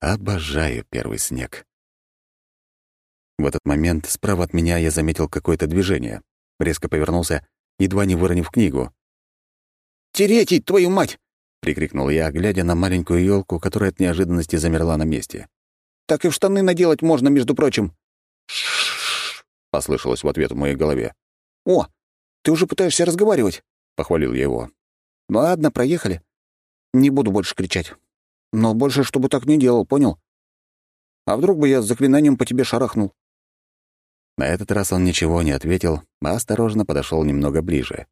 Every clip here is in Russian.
Обожаю первый снег. В этот момент справа от меня я заметил какое-то движение. Резко повернулся, едва не выронив книгу. «Теретий, твою мать!» — прикрикнул я, глядя на маленькую елку, которая от неожиданности замерла на месте. «Так и в штаны наделать можно, между прочим». «Ш-ш-ш!» — послышалось в ответ в моей голове. «О, ты уже пытаешься разговаривать», — похвалил я его. «Ладно, проехали. Не буду больше кричать. Но больше, чтобы так не делал, понял? А вдруг бы я с заклинанием по тебе шарахнул?» На этот раз он ничего не ответил, а осторожно подошел немного ближе.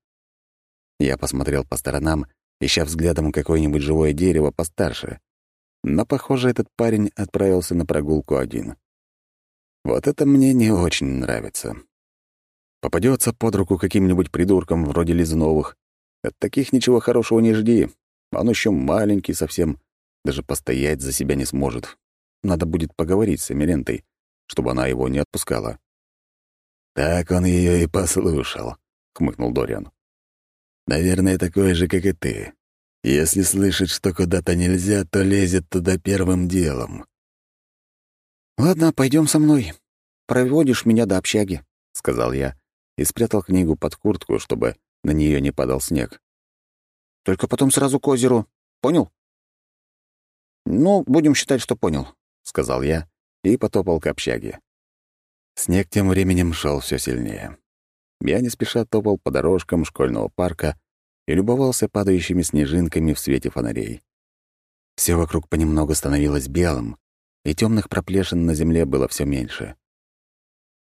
Я посмотрел по сторонам, ища взглядом какое-нибудь живое дерево постарше. Но, похоже, этот парень отправился на прогулку один. Вот это мне не очень нравится. Попадется под руку каким-нибудь придурком вроде Лизуновых. От таких ничего хорошего не жди. Он еще маленький совсем, даже постоять за себя не сможет. Надо будет поговорить с Эмерентой, чтобы она его не отпускала. «Так он ее и послушал», — хмыкнул Дориан. «Наверное, такой же, как и ты. Если слышит, что куда-то нельзя, то лезет туда первым делом». «Ладно, пойдем со мной. Проводишь меня до общаги», — сказал я и спрятал книгу под куртку, чтобы на нее не падал снег. «Только потом сразу к озеру. Понял?» «Ну, будем считать, что понял», — сказал я и потопал к общаге. Снег тем временем шел все сильнее. Я не спеша топал по дорожкам школьного парка и любовался падающими снежинками в свете фонарей. Все вокруг понемногу становилось белым, и темных проплешин на земле было все меньше.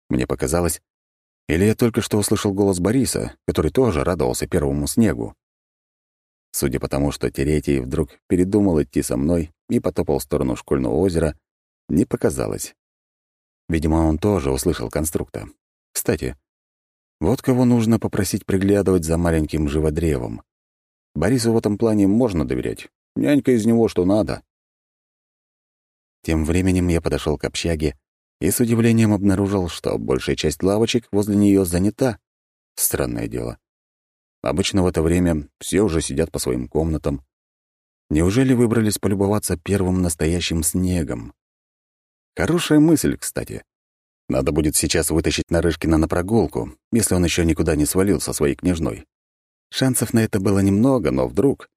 Мне показалось, или я только что услышал голос Бориса, который тоже радовался первому снегу. Судя по тому, что Теретий вдруг передумал идти со мной и потопал в сторону школьного озера, не показалось. Видимо, он тоже услышал конструкта. Кстати, вот кого нужно попросить приглядывать за маленьким живодревом. Борису в этом плане можно доверять. Нянька из него что надо. Тем временем я подошел к общаге и с удивлением обнаружил, что большая часть лавочек возле нее занята. Странное дело. Обычно в это время все уже сидят по своим комнатам. Неужели выбрались полюбоваться первым настоящим снегом? Хорошая мысль, кстати. Надо будет сейчас вытащить Нарышкина на прогулку, если он еще никуда не свалил со своей княжной. Шансов на это было немного, но вдруг...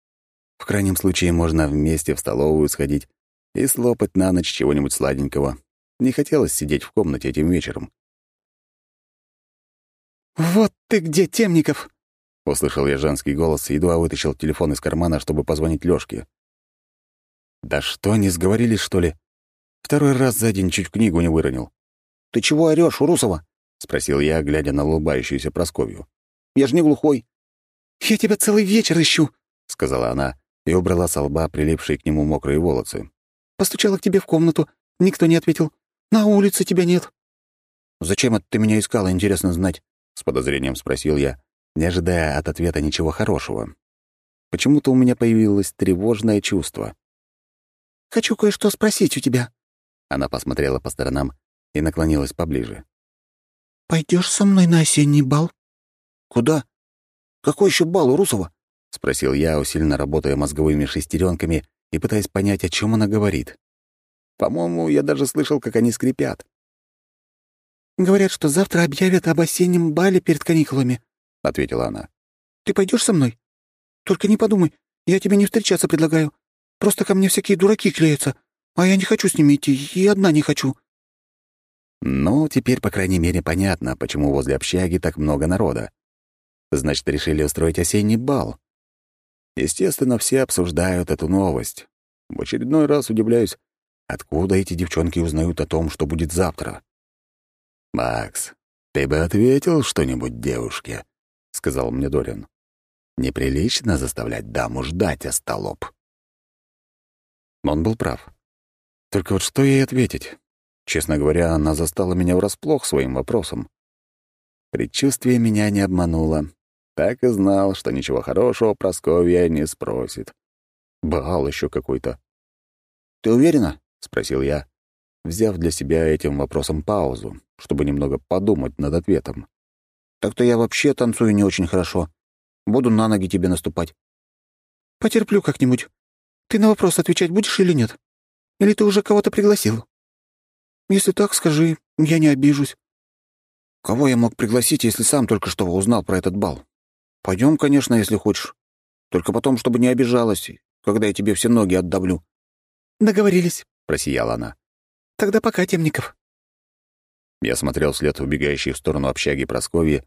В крайнем случае можно вместе в столовую сходить и слопать на ночь чего-нибудь сладенького. Не хотелось сидеть в комнате этим вечером. «Вот ты где, Темников!» — услышал я женский голос и едва вытащил телефон из кармана, чтобы позвонить Лёшке. «Да что, не сговорились, что ли? Второй раз за день чуть книгу не выронил». «Ты чего орёшь, Урусова?» — спросил я, глядя на улыбающуюся Просковью. «Я же не глухой». «Я тебя целый вечер ищу», — сказала она и убрала со лба прилипшие к нему мокрые волосы. «Постучала к тебе в комнату. Никто не ответил. На улице тебя нет». «Зачем это ты меня искала, интересно знать?» — с подозрением спросил я, не ожидая от ответа ничего хорошего. Почему-то у меня появилось тревожное чувство. «Хочу кое-что спросить у тебя». Она посмотрела по сторонам и наклонилась поближе. Пойдешь со мной на осенний бал?» «Куда? Какой еще бал у Русова?» — спросил я, усиленно работая мозговыми шестеренками и пытаясь понять, о чем она говорит. По-моему, я даже слышал, как они скрипят. «Говорят, что завтра объявят об осеннем бале перед каникулами», — ответила она. «Ты пойдешь со мной? Только не подумай, я тебе не встречаться предлагаю. Просто ко мне всякие дураки клеятся, а я не хочу с ними идти, и одна не хочу». Ну, теперь, по крайней мере, понятно, почему возле общаги так много народа. Значит, решили устроить осенний бал. Естественно, все обсуждают эту новость. В очередной раз удивляюсь, откуда эти девчонки узнают о том, что будет завтра. «Макс, ты бы ответил что-нибудь девушке», — сказал мне Дорин. «Неприлично заставлять даму ждать, остолоп». Он был прав. Только вот что ей ответить? Честно говоря, она застала меня врасплох своим вопросом. Предчувствие меня не обмануло. Так и знал, что ничего хорошего Просковья не спросит. Бал еще какой-то. «Ты уверена?» — спросил я, взяв для себя этим вопросом паузу, чтобы немного подумать над ответом. «Так-то я вообще танцую не очень хорошо. Буду на ноги тебе наступать». «Потерплю как-нибудь. Ты на вопрос отвечать будешь или нет?» Или ты уже кого-то пригласил? Если так, скажи, я не обижусь». «Кого я мог пригласить, если сам только что узнал про этот бал? Пойдем, конечно, если хочешь. Только потом, чтобы не обижалась, когда я тебе все ноги отдавлю». «Договорились», — просияла она. «Тогда пока, Темников». Я смотрел вслед убегающей в сторону общаги Прасковьи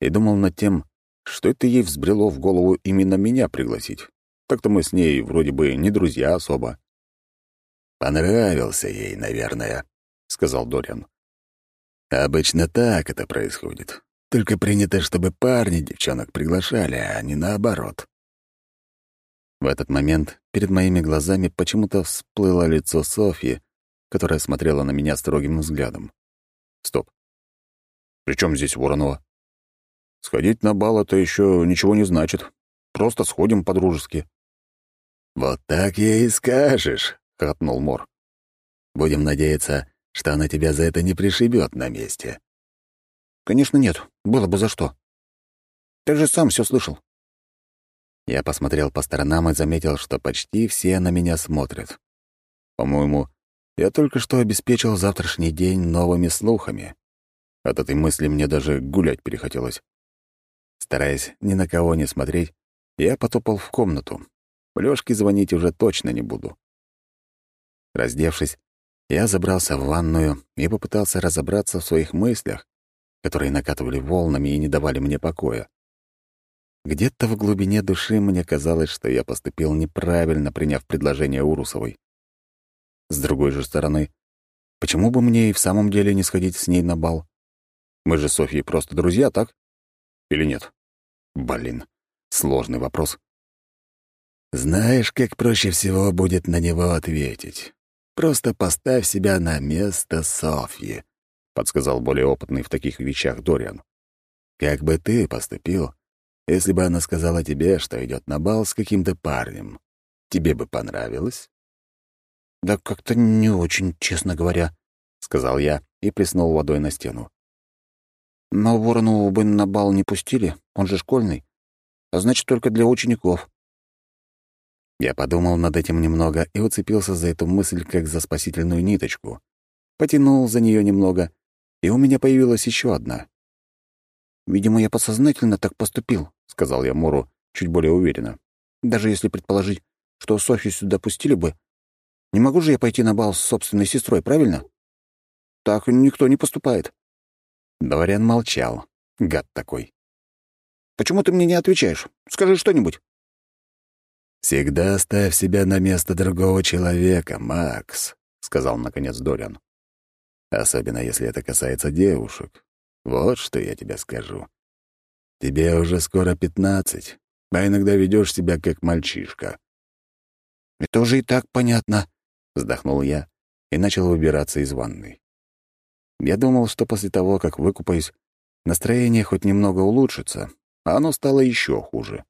и думал над тем, что это ей взбрело в голову именно меня пригласить. Так-то мы с ней вроде бы не друзья особо. «Понравился ей, наверное», — сказал Дориан. «Обычно так это происходит. Только принято, чтобы парни девчонок приглашали, а не наоборот». В этот момент перед моими глазами почему-то всплыло лицо Софьи, которая смотрела на меня строгим взглядом. Стоп. При чем здесь Воронова? Сходить на бал — это еще ничего не значит. Просто сходим по-дружески. «Вот так я и скажешь», — хохотнул Мор. «Будем надеяться, что она тебя за это не пришибет на месте». «Конечно нет. Было бы за что. Ты же сам все слышал». Я посмотрел по сторонам и заметил, что почти все на меня смотрят. По-моему, я только что обеспечил завтрашний день новыми слухами. От этой мысли мне даже гулять перехотелось. Стараясь ни на кого не смотреть, я потопал в комнату. Лёшке звонить уже точно не буду. Раздевшись, я забрался в ванную и попытался разобраться в своих мыслях, которые накатывали волнами и не давали мне покоя. Где-то в глубине души мне казалось, что я поступил неправильно, приняв предложение Урусовой. С другой же стороны, почему бы мне и в самом деле не сходить с ней на бал? Мы же с Софьей просто друзья, так? Или нет? Блин, сложный вопрос. Знаешь, как проще всего будет на него ответить? Просто поставь себя на место Софьи, подсказал более опытный в таких вещах Дориан. Как бы ты поступил, если бы она сказала тебе, что идет на бал с каким-то парнем? Тебе бы понравилось? «Да как-то не очень, честно говоря», — сказал я и плеснул водой на стену. «Но Воронову бы на бал не пустили, он же школьный, а значит, только для учеников». Я подумал над этим немного и уцепился за эту мысль как за спасительную ниточку. Потянул за нее немного, и у меня появилась еще одна. «Видимо, я подсознательно так поступил», — сказал я Мору чуть более уверенно. «Даже если предположить, что Софью сюда пустили бы, не могу же я пойти на бал с собственной сестрой, правильно? Так никто не поступает. Дворян молчал. Гад такой. Почему ты мне не отвечаешь? Скажи что-нибудь. «Всегда ставь себя на место другого человека, Макс», — сказал наконец Дориан. «Особенно если это касается девушек. Вот что я тебе скажу. Тебе уже скоро пятнадцать, а иногда ведешь себя как мальчишка». «Это уже и так понятно», Вздохнул я и начал выбираться из ванной. Я думал, что после того, как выкупаюсь, настроение хоть немного улучшится, а оно стало еще хуже.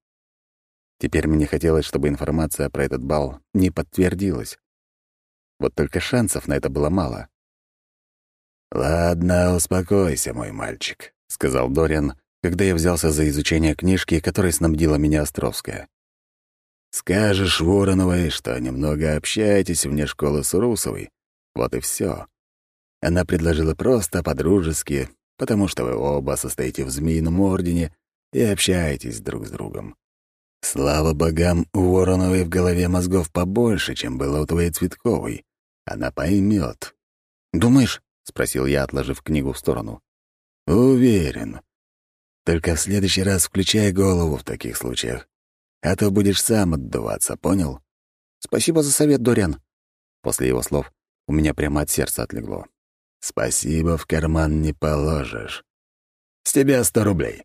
Теперь мне хотелось, чтобы информация про этот бал не подтвердилась. Вот только шансов на это было мало. «Ладно, успокойся, мой мальчик», — сказал Дориан, когда я взялся за изучение книжки, которой снабдила меня Островская. Скажешь Вороновой, что немного общаетесь вне школы с Урусовой. Вот и все. Она предложила просто по-дружески, потому что вы оба состоите в Змеином Ордене и общаетесь друг с другом. Слава богам, у Вороновой в голове мозгов побольше, чем было у твоей Цветковой. Она поймет. «Думаешь?» — спросил я, отложив книгу в сторону. «Уверен. Только в следующий раз включай голову в таких случаях. А то будешь сам отдуваться, понял? Спасибо за совет, Дориан. После его слов у меня прямо от сердца отлегло. Спасибо в карман не положишь. С тебя сто рублей.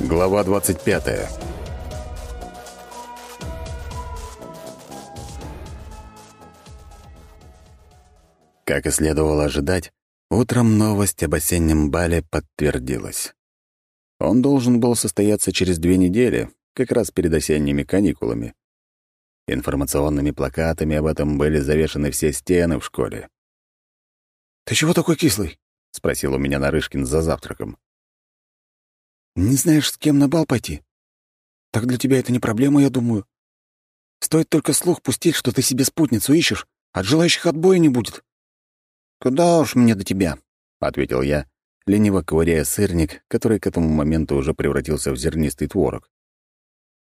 Глава 25. Как и следовало ожидать, утром новость об осеннем бале подтвердилась. Он должен был состояться через две недели, как раз перед осенними каникулами. Информационными плакатами об этом были завешаны все стены в школе. «Ты чего такой кислый?» — спросил у меня Нарышкин за завтраком. «Не знаешь, с кем на бал пойти? Так для тебя это не проблема, я думаю. Стоит только слух пустить, что ты себе спутницу ищешь, от желающих отбоя не будет». «Куда уж мне до тебя?» — ответил я, лениво ковыряя сырник, который к этому моменту уже превратился в зернистый творог.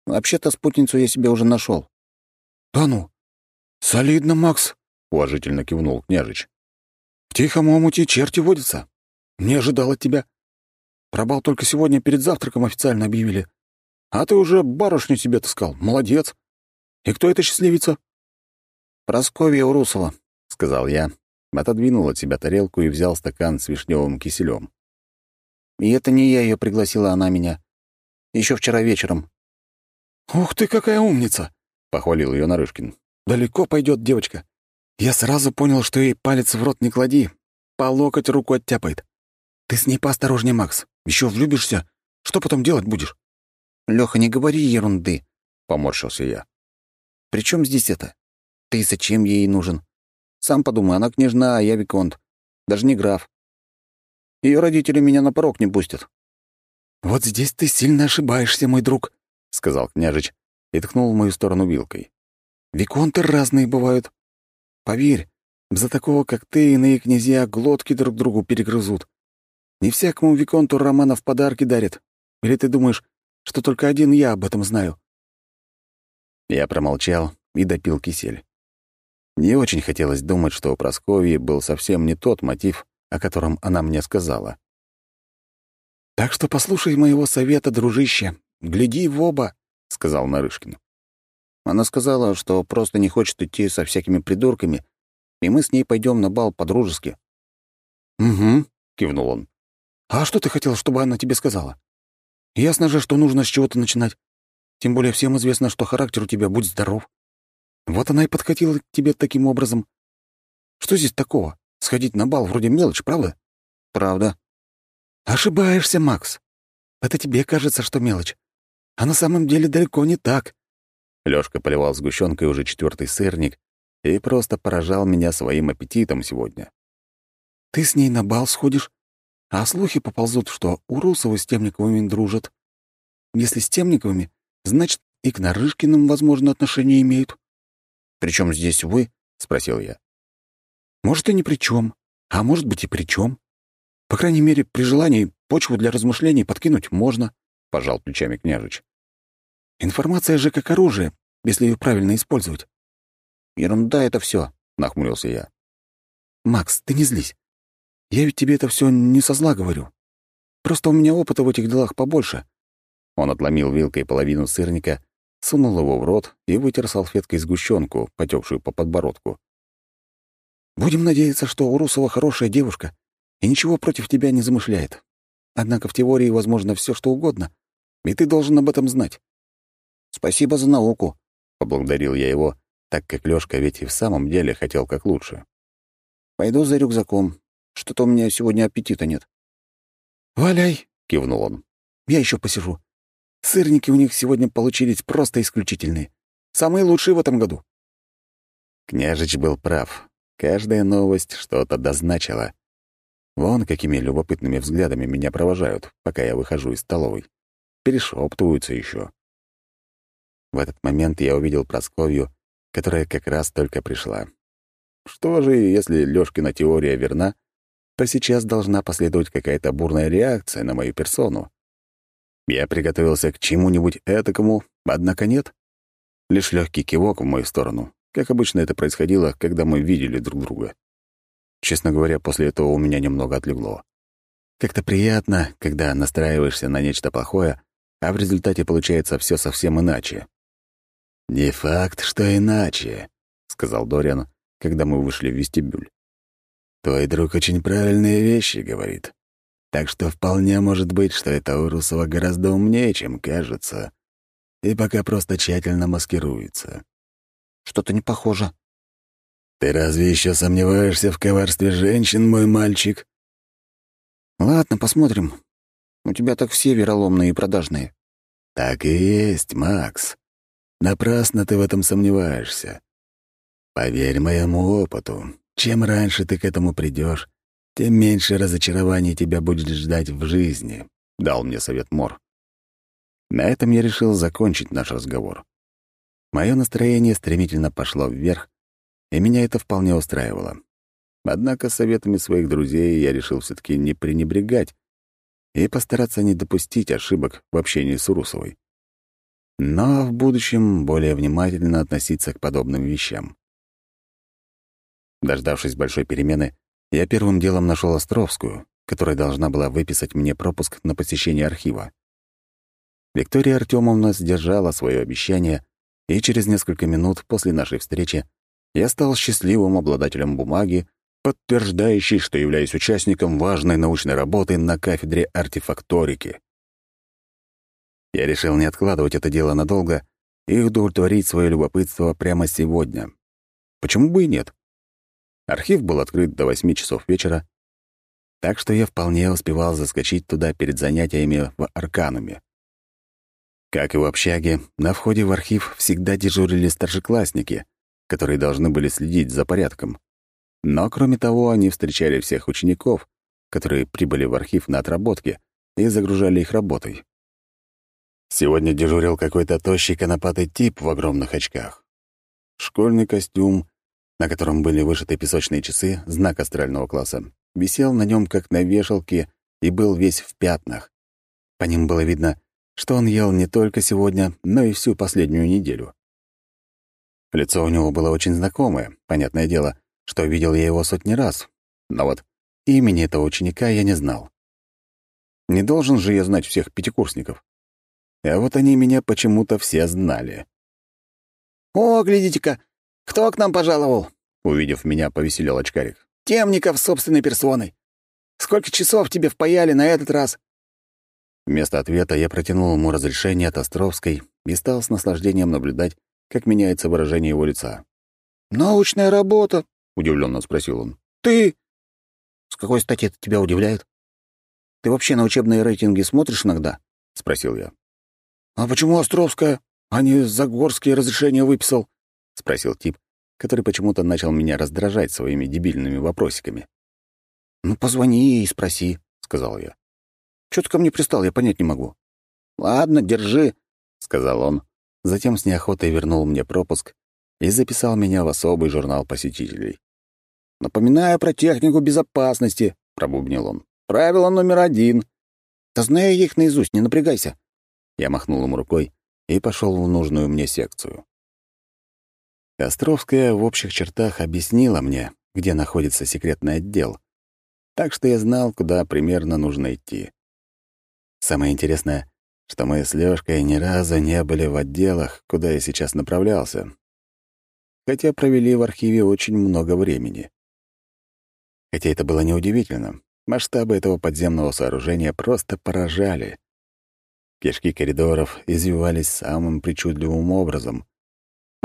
«Вообще-то спутницу я себе уже нашел. «Да ну? Солидно, Макс», — уважительно кивнул княжич. «В тихом омуте черти водятся. Не ожидал от тебя. Пробал только сегодня перед завтраком официально объявили. А ты уже барышню себе таскал. Молодец. И кто эта счастливица?» «Просковья Урусова», — сказал я, отодвинул от себя тарелку и взял стакан с вишневым киселем. «И это не я ее пригласила, она меня. Еще вчера вечером». «Ух ты, какая умница!» — похвалил ее Нарышкин. «Далеко пойдет девочка. Я сразу понял, что ей палец в рот не клади. По локоть руку оттяпает. Ты с ней поосторожнее, Макс. Еще влюбишься. Что потом делать будешь?» «Лёха, не говори ерунды», — поморщился я. «При чем здесь это? Ты зачем ей нужен? Сам подумай, она княжна, а я виконт. Даже не граф. Ее родители меня на порог не пустят». «Вот здесь ты сильно ошибаешься, мой друг», — сказал княжич и ткнул в мою сторону вилкой. «Виконты разные бывают. Поверь, за такого, как ты, иные князья глотки друг другу перегрызут. Не всякому виконту Романов подарки дарят. Или ты думаешь, что только один я об этом знаю?» Я промолчал и допил кисель. Не очень хотелось думать, что у Прасковьи был совсем не тот мотив, о котором она мне сказала. «Так что послушай моего совета, дружище. Гляди в оба», — сказал Нарышкин. Она сказала, что просто не хочет идти со всякими придурками, и мы с ней пойдем на бал по-дружески. «Угу», — кивнул он. «А что ты хотел, чтобы она тебе сказала? Ясно же, что нужно с чего-то начинать. Тем более всем известно, что характер у тебя будет здоров. Вот она и подкатила к тебе таким образом. Что здесь такого? Сходить на бал вроде мелочь, правда? Правда. Ошибаешься, Макс. Это тебе кажется, что мелочь. А на самом деле далеко не так. Лёшка поливал сгущенкой уже четвертый сырник и просто поражал меня своим аппетитом сегодня. Ты с ней на бал сходишь, а слухи поползут, что у Русова с Темниковыми дружат. Если с Темниковыми, значит, и к Нарышкиным, возможно, отношения имеют. «Причем здесь вы?» — спросил я. «Может, и ни при чем, а может быть, и при чем. По крайней мере, при желании почву для размышлений подкинуть можно», — пожал плечами княжич. «Информация же как оружие, если ее правильно использовать». «Ерунда это все, нахмурился я. «Макс, ты не злись. Я ведь тебе это все не со зла говорю. Просто у меня опыта в этих делах побольше». Он отломил вилкой половину сырника сунул его в рот и вытер салфеткой сгущенку, потекшую по подбородку. «Будем надеяться, что Урусова хорошая девушка и ничего против тебя не замышляет. Однако в теории возможно все, что угодно, и ты должен об этом знать». «Спасибо за науку», — поблагодарил я его, так как Лёшка ведь и в самом деле хотел как лучше. «Пойду за рюкзаком. Что-то у меня сегодня аппетита нет». «Валяй», — кивнул он. «Я еще посижу. Сырники у них сегодня получились просто исключительные. Самые лучшие в этом году». Княжич был прав. Каждая новость что-то дозначила. Вон какими любопытными взглядами меня провожают, пока я выхожу из столовой. Перешептываются еще. В этот момент я увидел Просковью, которая как раз только пришла. Что же, если Лёшкина теория верна, то сейчас должна последовать какая-то бурная реакция на мою персону. Я приготовился к чему-нибудь этакому, однако нет. Лишь легкий кивок в мою сторону, как обычно это происходило, когда мы видели друг друга. Честно говоря, после этого у меня немного отлегло. Как-то приятно, когда настраиваешься на нечто плохое, а в результате получается все совсем иначе. «Не факт, что иначе», — сказал Дориан, когда мы вышли в вестибюль. «Твой друг очень правильные вещи говорит. Так что вполне может быть, что эта Урусова гораздо умнее, чем кажется, и пока просто тщательно маскируется. Что-то не похоже. Ты разве еще сомневаешься в коварстве женщин, мой мальчик? Ладно, посмотрим. У тебя так все вероломные и продажные. Так и есть, Макс. Напрасно ты в этом сомневаешься. Поверь моему опыту, чем раньше ты к этому придешь, тем меньше разочарований тебя будет ждать в жизни», — дал мне совет Мор. На этом я решил закончить наш разговор. Мое настроение стремительно пошло вверх, и меня это вполне устраивало. Однако советами своих друзей я решил все таки не пренебрегать и постараться не допустить ошибок в общении с Урусовой. Но в будущем более внимательно относиться к подобным вещам. Дождавшись большой перемены, я первым делом нашел Островскую, которая должна была выписать мне пропуск на посещение архива. Виктория Артемовна сдержала свое обещание, и через несколько минут после нашей встречи я стал счастливым обладателем бумаги, подтверждающей, что являюсь участником важной научной работы на кафедре артефакторики. Я решил не откладывать это дело надолго и удовлетворить свое любопытство прямо сегодня. Почему бы и нет? Архив был открыт до восьми часов вечера, так что я вполне успевал заскочить туда перед занятиями в Аркануме. Как и в общаге, на входе в архив всегда дежурили старшеклассники, которые должны были следить за порядком. Но, кроме того, они встречали всех учеников, которые прибыли в архив на отработке, и загружали их работой. Сегодня дежурил какой-то тощий конопатый тип в огромных очках. Школьный костюм, на котором были вышиты песочные часы, знак астрального класса, висел на нем как на вешалке и был весь в пятнах. По ним было видно, что он ел не только сегодня, но и всю последнюю неделю. Лицо у него было очень знакомое, понятное дело, что видел я его сотни раз, но вот имени этого ученика я не знал. Не должен же я знать всех пятикурсников. А вот они меня почему-то все знали. «О, глядите-ка, «Кто к нам пожаловал?» Увидев меня, повеселел очкарик. «Темников собственной персоной. Сколько часов тебе впаяли на этот раз?» Вместо ответа я протянул ему разрешение от Островской и стал с наслаждением наблюдать, как меняется выражение его лица. «Научная работа?» — удивленно спросил он. «Ты...» «С какой стати это тебя удивляет? Ты вообще на учебные рейтинги смотришь иногда?» — спросил я. «А почему Островская, а не Загорский разрешение выписал?» — спросил тип, который почему-то начал меня раздражать своими дебильными вопросиками. «Ну, позвони и спроси», — сказал я. «Чё ты ко мне пристал, я понять не могу». «Ладно, держи», — сказал он. Затем с неохотой вернул мне пропуск и записал меня в особый журнал посетителей. «Напоминаю про технику безопасности», — пробубнил он. «Правило номер один. Да знаю я их наизусть, не напрягайся». Я махнул ему рукой и пошел в нужную мне секцию. Островская в общих чертах объяснила мне, где находится секретный отдел, так что я знал, куда примерно нужно идти. Самое интересное, что мы с Лёшкой ни разу не были в отделах, куда я сейчас направлялся, хотя провели в архиве очень много времени. Хотя это было неудивительно. Масштабы этого подземного сооружения просто поражали. Кишки коридоров извивались самым причудливым образом,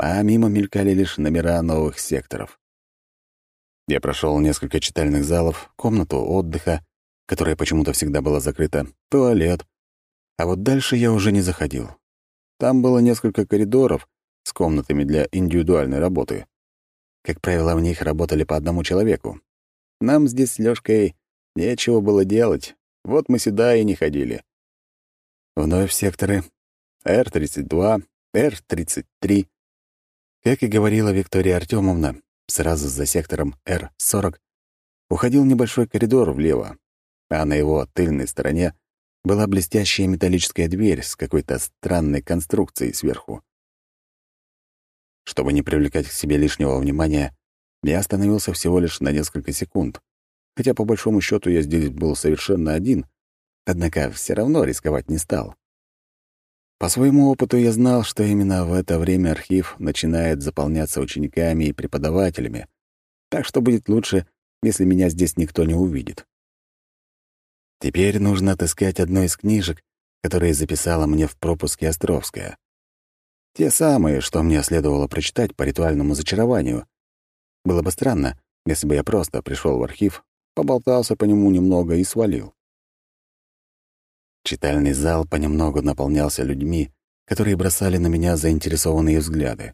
а мимо мелькали лишь номера новых секторов. Я прошел несколько читальных залов, комнату отдыха, которая почему-то всегда была закрыта, туалет. А вот дальше я уже не заходил. Там было несколько коридоров с комнатами для индивидуальной работы. Как правило, в них работали по одному человеку. Нам здесь с Лёшкой нечего было делать, вот мы сюда и не ходили. Вновь секторы R32, R33, как и говорила Виктория Артемовна, сразу за сектором Р-40 уходил небольшой коридор влево, а на его тыльной стороне была блестящая металлическая дверь с какой-то странной конструкцией сверху. Чтобы не привлекать к себе лишнего внимания, я остановился всего лишь на несколько секунд, хотя по большому счету я здесь был совершенно один, однако все равно рисковать не стал. По своему опыту я знал, что именно в это время архив начинает заполняться учениками и преподавателями, так что будет лучше, если меня здесь никто не увидит. Теперь нужно отыскать одну из книжек, которые записала мне в пропуске Островская. Те самые, что мне следовало прочитать по ритуальному зачарованию. Было бы странно, если бы я просто пришел в архив, поболтался по нему немного и свалил. Читальный зал понемногу наполнялся людьми, которые бросали на меня заинтересованные взгляды.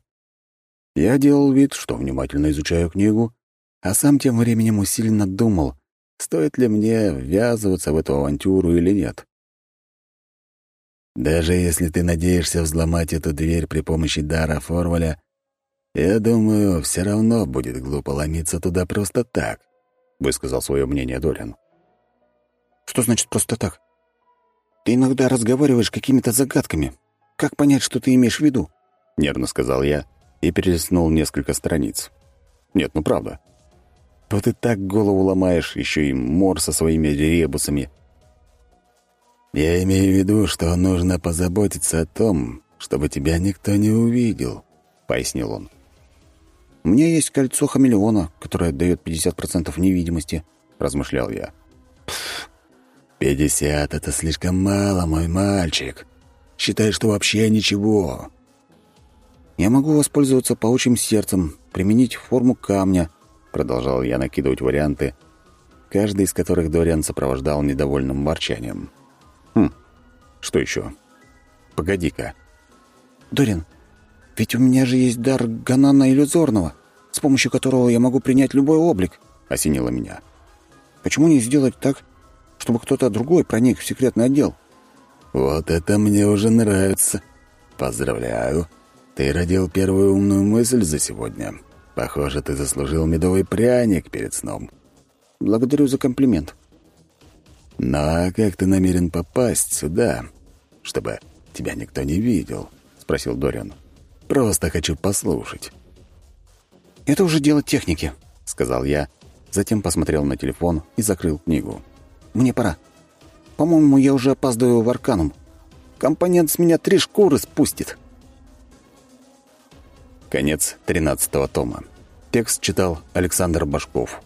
Я делал вид, что внимательно изучаю книгу, а сам тем временем усиленно думал, стоит ли мне ввязываться в эту авантюру или нет. Даже если ты надеешься взломать эту дверь при помощи дара Форваля, я думаю, все равно будет глупо ломиться туда просто так, высказал свое мнение Дориан. Что значит просто так? Ты иногда разговариваешь какими-то загадками. Как понять, что ты имеешь в виду? Нервно сказал я и перелистнул несколько страниц. Нет, ну правда. Вот и так голову ломаешь, еще и мор со своими ребусами. Я имею в виду, что нужно позаботиться о том, чтобы тебя никто не увидел, пояснил он. У меня есть кольцо хамелеона, которое дает 50% невидимости, размышлял я. «Пятьдесят — это слишком мало, мой мальчик. Считай, что вообще ничего». «Я могу воспользоваться паучьим сердцем, применить форму камня», — продолжал я накидывать варианты, каждый из которых Дориан сопровождал недовольным ворчанием. «Хм, что еще? Погоди-ка». «Дориан, ведь у меня же есть дар Ганана иллюзорного, с помощью которого я могу принять любой облик», — осенило меня. «Почему не сделать так, чтобы кто-то другой проник в секретный отдел?» «Вот это мне уже нравится. Поздравляю. Ты родил первую умную мысль за сегодня. Похоже, ты заслужил медовый пряник перед сном». «Благодарю за комплимент». «Ну а как ты намерен попасть сюда, чтобы тебя никто не видел?» — спросил Дориан. Просто хочу послушать». «Это уже дело техники», — сказал я, затем посмотрел на телефон и закрыл книгу. «Мне пора. По-моему, я уже опаздываю в Арканум. Компонент с меня три шкуры спустит». Конец тринадцатого тома. Текст читал Александр Башков.